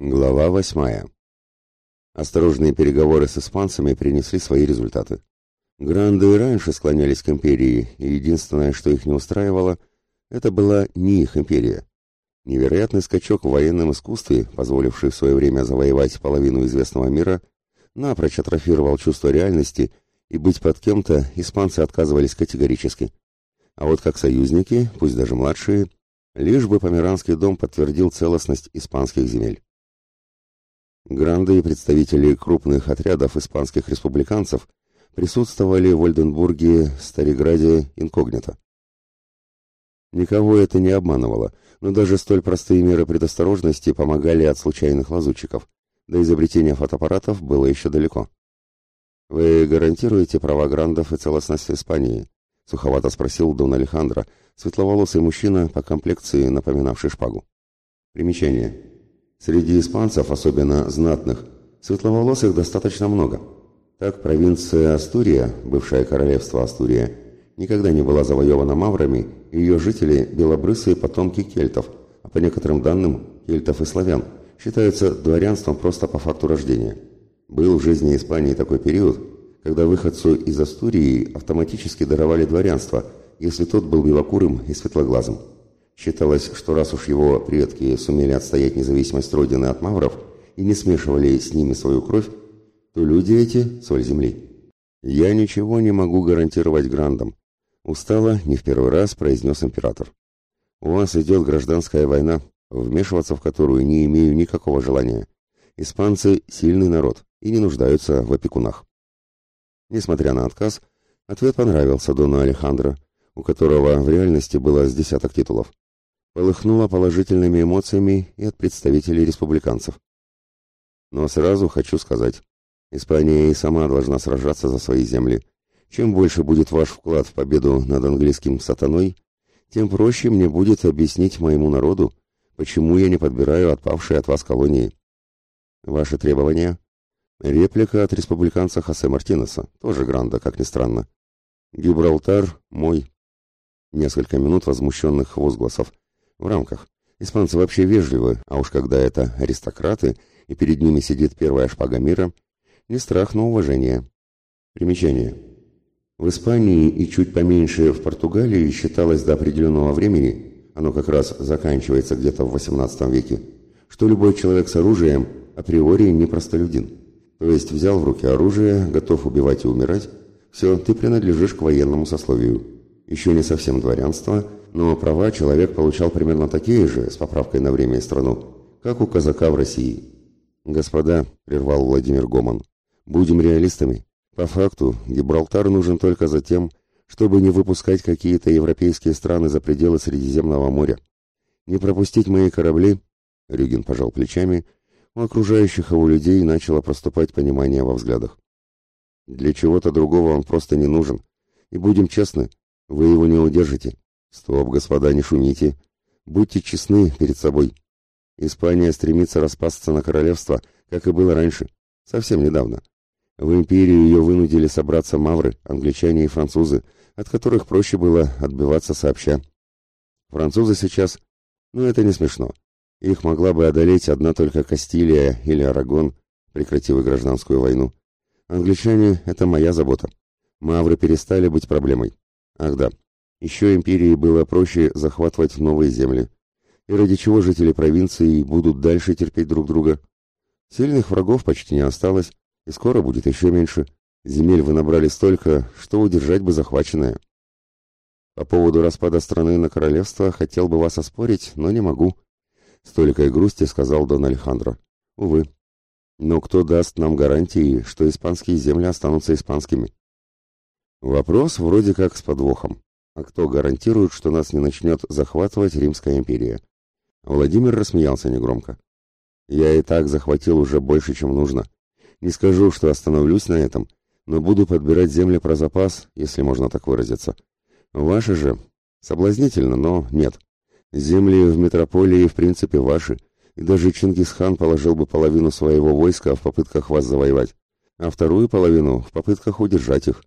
Глава восьмая. Осторожные переговоры с испанцами принесли свои результаты. Гранды и раньше склонялись к империи, и единственное, что их не устраивало, это была не их империя. Невероятный скачок в военном искусстве, позволивший в свое время завоевать половину известного мира, напрочь атрофировал чувство реальности, и быть под кем-то испанцы отказывались категорически. А вот как союзники, пусть даже младшие, лишь бы Померанский дом подтвердил целостность испанских земель. Гранды и представители крупных отрядов испанских республиканцев присутствовали в Ольденбурге, Стариграде, инкогнито. Никого это не обманывало, но даже столь простые меры предосторожности помогали от случайных лазутчиков. До изобретения фотоаппаратов было еще далеко. «Вы гарантируете права грандов и целостность Испании?» — суховато спросил Дон Алехандро, светловолосый мужчина по комплекции, напоминавший шпагу. Примечание. Среди испанцев, особенно знатных, светловолосых достаточно много. Так провинция Астурия, бывшее королевство Астурия, никогда не была завоевана маврами, и ее жители – белобрысые потомки кельтов, а по некоторым данным – кельтов и славян, считаются дворянством просто по факту рождения. Был в жизни Испании такой период, когда выходцу из Астурии автоматически даровали дворянство, если тот был белокурым и светлоглазым. Считалось, что раз уж его предки сумели отстоять независимость Родины от мавров и не смешивали с ними свою кровь, то люди эти – соль земли. «Я ничего не могу гарантировать грандам», – устало, не в первый раз произнес император. «У вас идет гражданская война, вмешиваться в которую не имею никакого желания. Испанцы – сильный народ и не нуждаются в опекунах». Несмотря на отказ, ответ понравился Дону Алехандро, у которого в реальности было с десяток титулов полыхнуло положительными эмоциями и от представителей республиканцев. Но сразу хочу сказать, Испания и сама должна сражаться за свои земли. Чем больше будет ваш вклад в победу над английским сатаной, тем проще мне будет объяснить моему народу, почему я не подбираю отпавшие от вас колонии. Ваши требования? Реплика от республиканца Хосе Мартинеса, тоже гранда, как ни странно. Гибралтар мой. Несколько минут возмущенных возгласов, в рамках. Испанцы вообще вежливы, а уж когда это аристократы, и перед ними сидит первая шпага мира, не страх, но уважение. Примечание. В Испании и чуть поменьше в Португалии считалось до определенного времени, оно как раз заканчивается где-то в XVIII веке, что любой человек с оружием априори не простолюдин. То есть взял в руки оружие, готов убивать и умирать, все, ты принадлежишь к военному сословию. Еще не совсем дворянство – но права человек получал примерно такие же, с поправкой на время и страну, как у казака в России. «Господа», — прервал Владимир Гоман, — «будем реалистами. По факту Гибралтар нужен только за тем, чтобы не выпускать какие-то европейские страны за пределы Средиземного моря. Не пропустить мои корабли...» Рюгин пожал плечами, у окружающих его людей начало проступать понимание во взглядах. «Для чего-то другого он просто не нужен. И будем честны, вы его не удержите. Стоп, господа, не шумите. Будьте честны перед собой. Испания стремится распасться на королевство, как и было раньше, совсем недавно. В империю ее вынудили собраться мавры, англичане и французы, от которых проще было отбиваться сообща. Французы сейчас... Ну, это не смешно. Их могла бы одолеть одна только Кастилия или Арагон, прекратив гражданскую войну. Англичане — это моя забота. Мавры перестали быть проблемой. Ах да, еще империи было проще захватывать новые земли, и ради чего жители провинции будут дальше терпеть друг друга. Сильных врагов почти не осталось, и скоро будет еще меньше. Земель вы набрали столько, что удержать бы захваченное. По поводу распада страны на королевство хотел бы вас оспорить, но не могу. С толикой грусти сказал Дон Алехандро. Увы. Но кто даст нам гарантии, что испанские земли останутся испанскими? Вопрос вроде как с подвохом. А кто гарантирует, что нас не начнет захватывать Римская империя? Владимир рассмеялся негромко. Я и так захватил уже больше, чем нужно. Не скажу, что остановлюсь на этом, но буду подбирать земли про запас, если можно так выразиться. Ваши же соблазнительно, но нет. Земли в метрополии в принципе ваши, и даже Чингисхан положил бы половину своего войска в попытках вас завоевать, а вторую половину в попытках удержать их.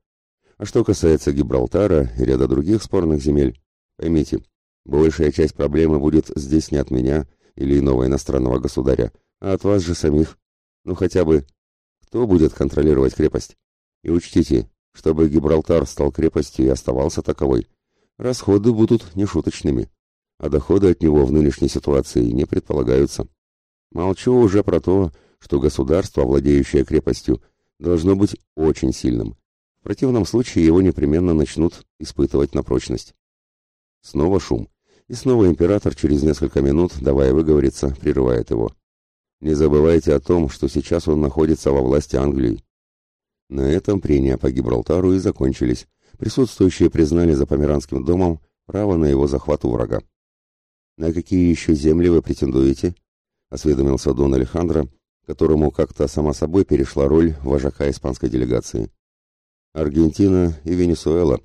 А что касается Гибралтара и ряда других спорных земель, поймите, большая часть проблемы будет здесь не от меня или иного иностранного государя, А от вас же самих. Ну хотя бы, кто будет контролировать крепость? И учтите, чтобы Гибралтар стал крепостью и оставался таковой, расходы будут нешуточными, а доходы от него в нынешней ситуации не предполагаются. Молчу уже про то, что государство, владеющее крепостью, должно быть очень сильным. В противном случае его непременно начнут испытывать на прочность. Снова шум. И снова император через несколько минут, давая выговориться, прерывает его. Не забывайте о том, что сейчас он находится во власти Англии. На этом прения по Гибралтару и закончились. Присутствующие признали за Померанским домом право на его захват у врага. «На какие еще земли вы претендуете?» — осведомился Дон Алехандро, которому как-то сама собой перешла роль вожака испанской делегации. Аргентина и Венесуэла.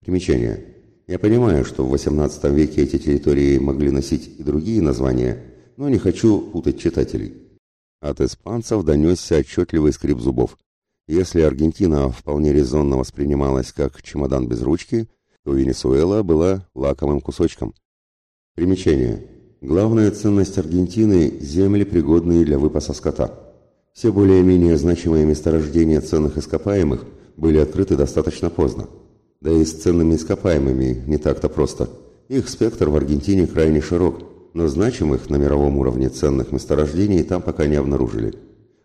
Примечание. Я понимаю, что в XVIII веке эти территории могли носить и другие названия, но не хочу путать читателей. От испанцев донесся отчетливый скрип зубов. Если Аргентина вполне резонно воспринималась как чемодан без ручки, то Венесуэла была лакомым кусочком. Примечание. Главная ценность Аргентины – земли, пригодные для выпаса скота. Все более-менее значимые месторождения ценных ископаемых были открыты достаточно поздно. Да и с ценными ископаемыми не так-то просто. Их спектр в Аргентине крайне широк, но значимых на мировом уровне ценных месторождений там пока не обнаружили.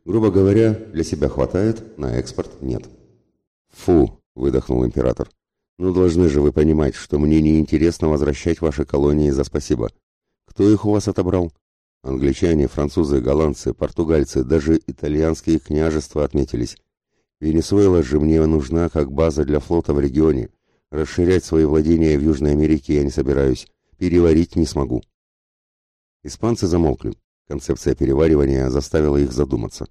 Грубо говоря, для себя хватает, на экспорт нет. «Фу!» – выдохнул император. «Ну должны же вы понимать, что мне не интересно возвращать ваши колонии за спасибо. Кто их у вас отобрал? Англичане, французы, голландцы, португальцы, даже итальянские княжества отметились. Венесуэла же мне нужна как база для флота в регионе. Расширять свои владения в Южной Америке я не собираюсь. Переварить не смогу. Испанцы замолкли. Концепция переваривания заставила их задуматься.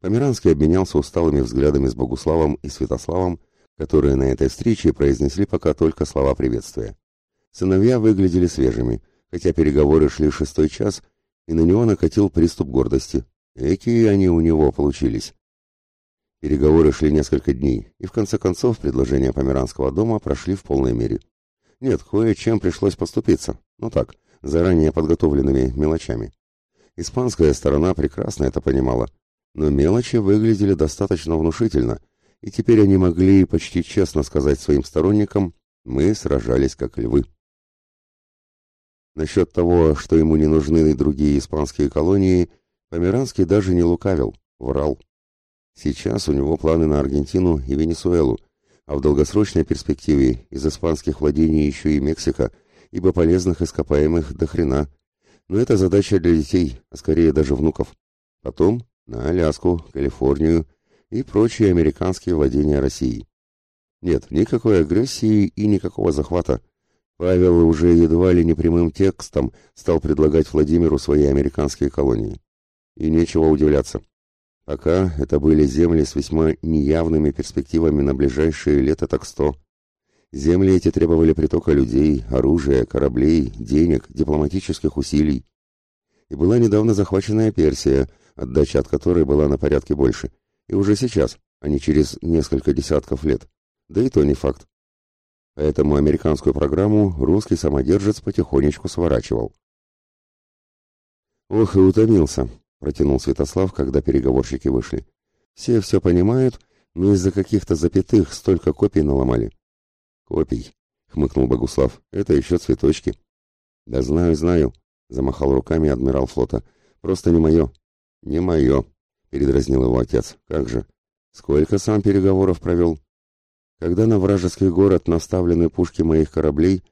Померанский обменялся усталыми взглядами с Богуславом и Святославом, которые на этой встрече произнесли пока только слова приветствия. Сыновья выглядели свежими, хотя переговоры шли шестой час, и на него накатил приступ гордости. Какие они у него получились. Переговоры шли несколько дней, и в конце концов предложения Померанского дома прошли в полной мере. Нет, кое-чем пришлось поступиться, ну так, заранее подготовленными мелочами. Испанская сторона прекрасно это понимала, но мелочи выглядели достаточно внушительно, и теперь они могли почти честно сказать своим сторонникам «мы сражались как львы». Насчет того, что ему не нужны другие испанские колонии, Померанский даже не лукавил, врал. Сейчас у него планы на Аргентину и Венесуэлу, а в долгосрочной перспективе из испанских владений еще и Мексика, ибо полезных ископаемых до хрена. Но это задача для детей, а скорее даже внуков. Потом на Аляску, Калифорнию и прочие американские владения России. Нет, никакой агрессии и никакого захвата. Павел уже едва ли не прямым текстом стал предлагать Владимиру свои американские колонии. И нечего удивляться. Пока это были земли с весьма неявными перспективами на ближайшие лет так сто. Земли эти требовали притока людей, оружия, кораблей, денег, дипломатических усилий. И была недавно захваченная Персия, отдача от которой была на порядке больше. И уже сейчас, а не через несколько десятков лет. Да и то не факт. Поэтому американскую программу русский самодержец потихонечку сворачивал. Ох, и утомился, протянул Святослав, когда переговорщики вышли. Все все понимают, но из-за каких-то запятых столько копий наломали. Копий, хмыкнул Богуслав. Это еще цветочки. Да знаю, знаю, замахал руками адмирал флота. Просто не мое. Не мое, передразнил его отец. Как же? Сколько сам переговоров провел? Когда на вражеский город наставлены пушки моих кораблей,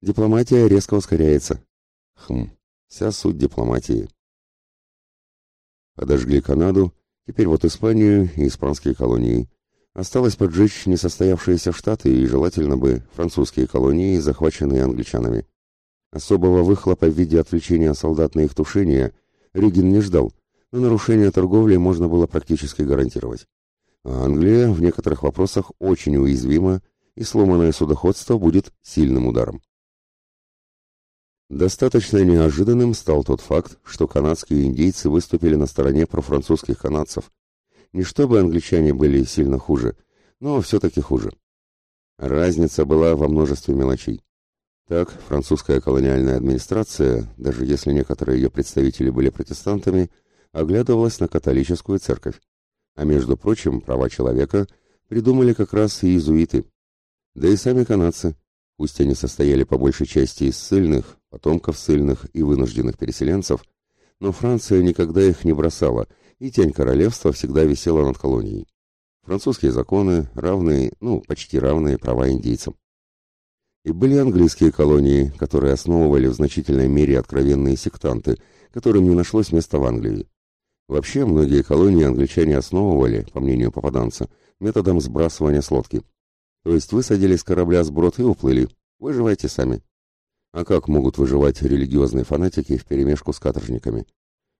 дипломатия резко ускоряется. Хм, вся суть дипломатии. Подожгли Канаду, теперь вот Испанию и испанские колонии. Осталось поджечь несостоявшиеся штаты и, желательно бы, французские колонии, захваченные англичанами. Особого выхлопа в виде отвлечения солдат на их тушение Рюгин не ждал, но нарушение торговли можно было практически гарантировать. А Англия в некоторых вопросах очень уязвима, и сломанное судоходство будет сильным ударом. Достаточно неожиданным стал тот факт, что канадские индейцы выступили на стороне профранцузских канадцев. Не чтобы англичане были сильно хуже, но все-таки хуже. Разница была во множестве мелочей. Так, французская колониальная администрация, даже если некоторые ее представители были протестантами, оглядывалась на католическую церковь. А между прочим, права человека придумали как раз и иезуиты. Да и сами канадцы, пусть они состояли по большей части из ссыльных, потомков ссыльных и вынужденных переселенцев, но Франция никогда их не бросала, и тень королевства всегда висела над колонией. Французские законы, равные, ну, почти равные права индейцам. И были английские колонии, которые основывали в значительной мере откровенные сектанты, которым не нашлось места в Англии. Вообще, многие колонии англичане основывали, по мнению попаданца, методом сбрасывания с лодки. То есть высадили с корабля сброд и уплыли. Выживайте сами. А как могут выживать религиозные фанатики вперемешку с каторжниками?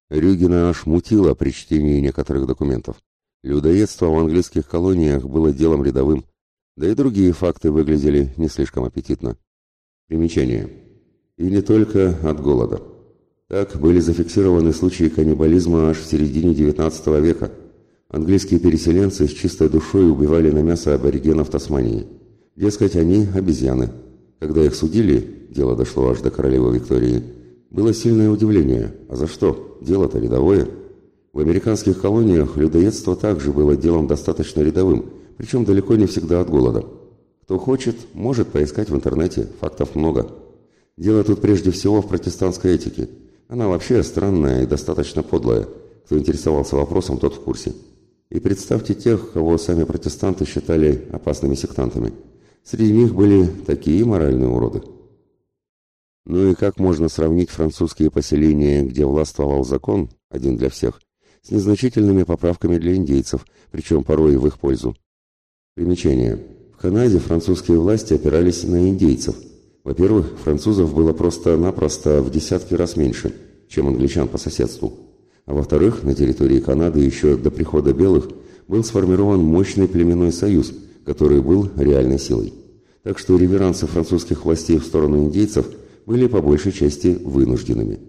Рюгина аж мутила при чтении некоторых документов. Людоедство в английских колониях было делом рядовым, да и другие факты выглядели не слишком аппетитно. Примечание. И не только от голода. Так были зафиксированы случаи каннибализма аж в середине XIX века. Английские переселенцы с чистой душой убивали на мясо аборигенов Тасмании. Дескать, они обезьяны. Когда их судили, дело дошло аж до королевы Виктории, было сильное удивление. А за что? Дело-то рядовое. В американских колониях людоедство также было делом достаточно рядовым, причем далеко не всегда от голода. Кто хочет, может поискать в интернете, фактов много. Дело тут прежде всего в протестантской этике – она вообще странная и достаточно подлая. Кто интересовался вопросом, тот в курсе. И представьте тех, кого сами протестанты считали опасными сектантами. Среди них были такие моральные уроды. Ну и как можно сравнить французские поселения, где властвовал закон, один для всех, с незначительными поправками для индейцев, причем порой в их пользу? Примечание. В Канаде французские власти опирались на индейцев – во-первых, французов было просто-напросто в десятки раз меньше, чем англичан по соседству. А во-вторых, на территории Канады еще до прихода белых был сформирован мощный племенной союз, который был реальной силой. Так что реверансы французских властей в сторону индейцев были по большей части вынужденными.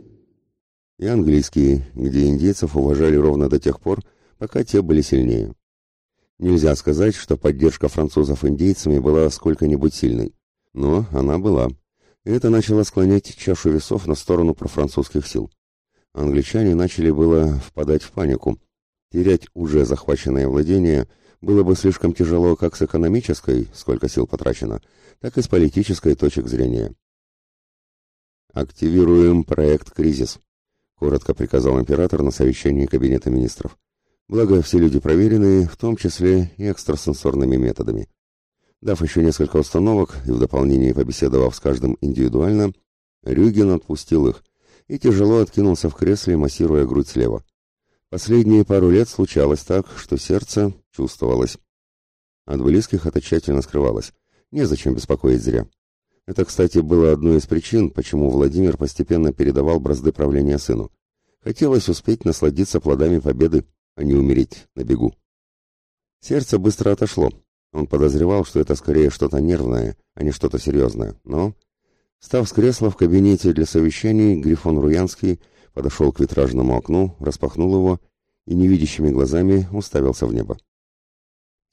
И английские, где индейцев уважали ровно до тех пор, пока те были сильнее. Нельзя сказать, что поддержка французов индейцами была сколько-нибудь сильной но она была. И это начало склонять чашу весов на сторону профранцузских сил. Англичане начали было впадать в панику. Терять уже захваченное владение было бы слишком тяжело как с экономической, сколько сил потрачено, так и с политической точек зрения. «Активируем проект «Кризис», — коротко приказал император на совещании Кабинета министров. Благо, все люди проверенные, в том числе и экстрасенсорными методами. Дав еще несколько установок и в дополнение побеседовав с каждым индивидуально, Рюгин отпустил их и тяжело откинулся в кресле, массируя грудь слева. Последние пару лет случалось так, что сердце чувствовалось. От близких это тщательно скрывалось. Незачем беспокоить зря. Это, кстати, было одной из причин, почему Владимир постепенно передавал бразды правления сыну. Хотелось успеть насладиться плодами победы, а не умереть на бегу. Сердце быстро отошло, он подозревал, что это скорее что-то нервное, а не что-то серьезное. Но, став с кресла в кабинете для совещаний, Грифон Руянский подошел к витражному окну, распахнул его и невидящими глазами уставился в небо.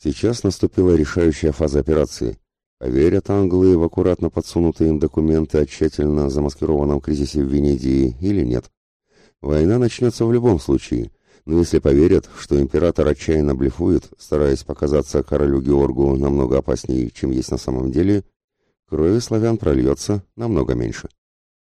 Сейчас наступила решающая фаза операции. Поверят англы в аккуратно подсунутые им документы о тщательно замаскированном кризисе в Венедии или нет. Война начнется в любом случае, но если поверят, что император отчаянно блефует, стараясь показаться королю Георгу намного опаснее, чем есть на самом деле, крови славян прольется намного меньше.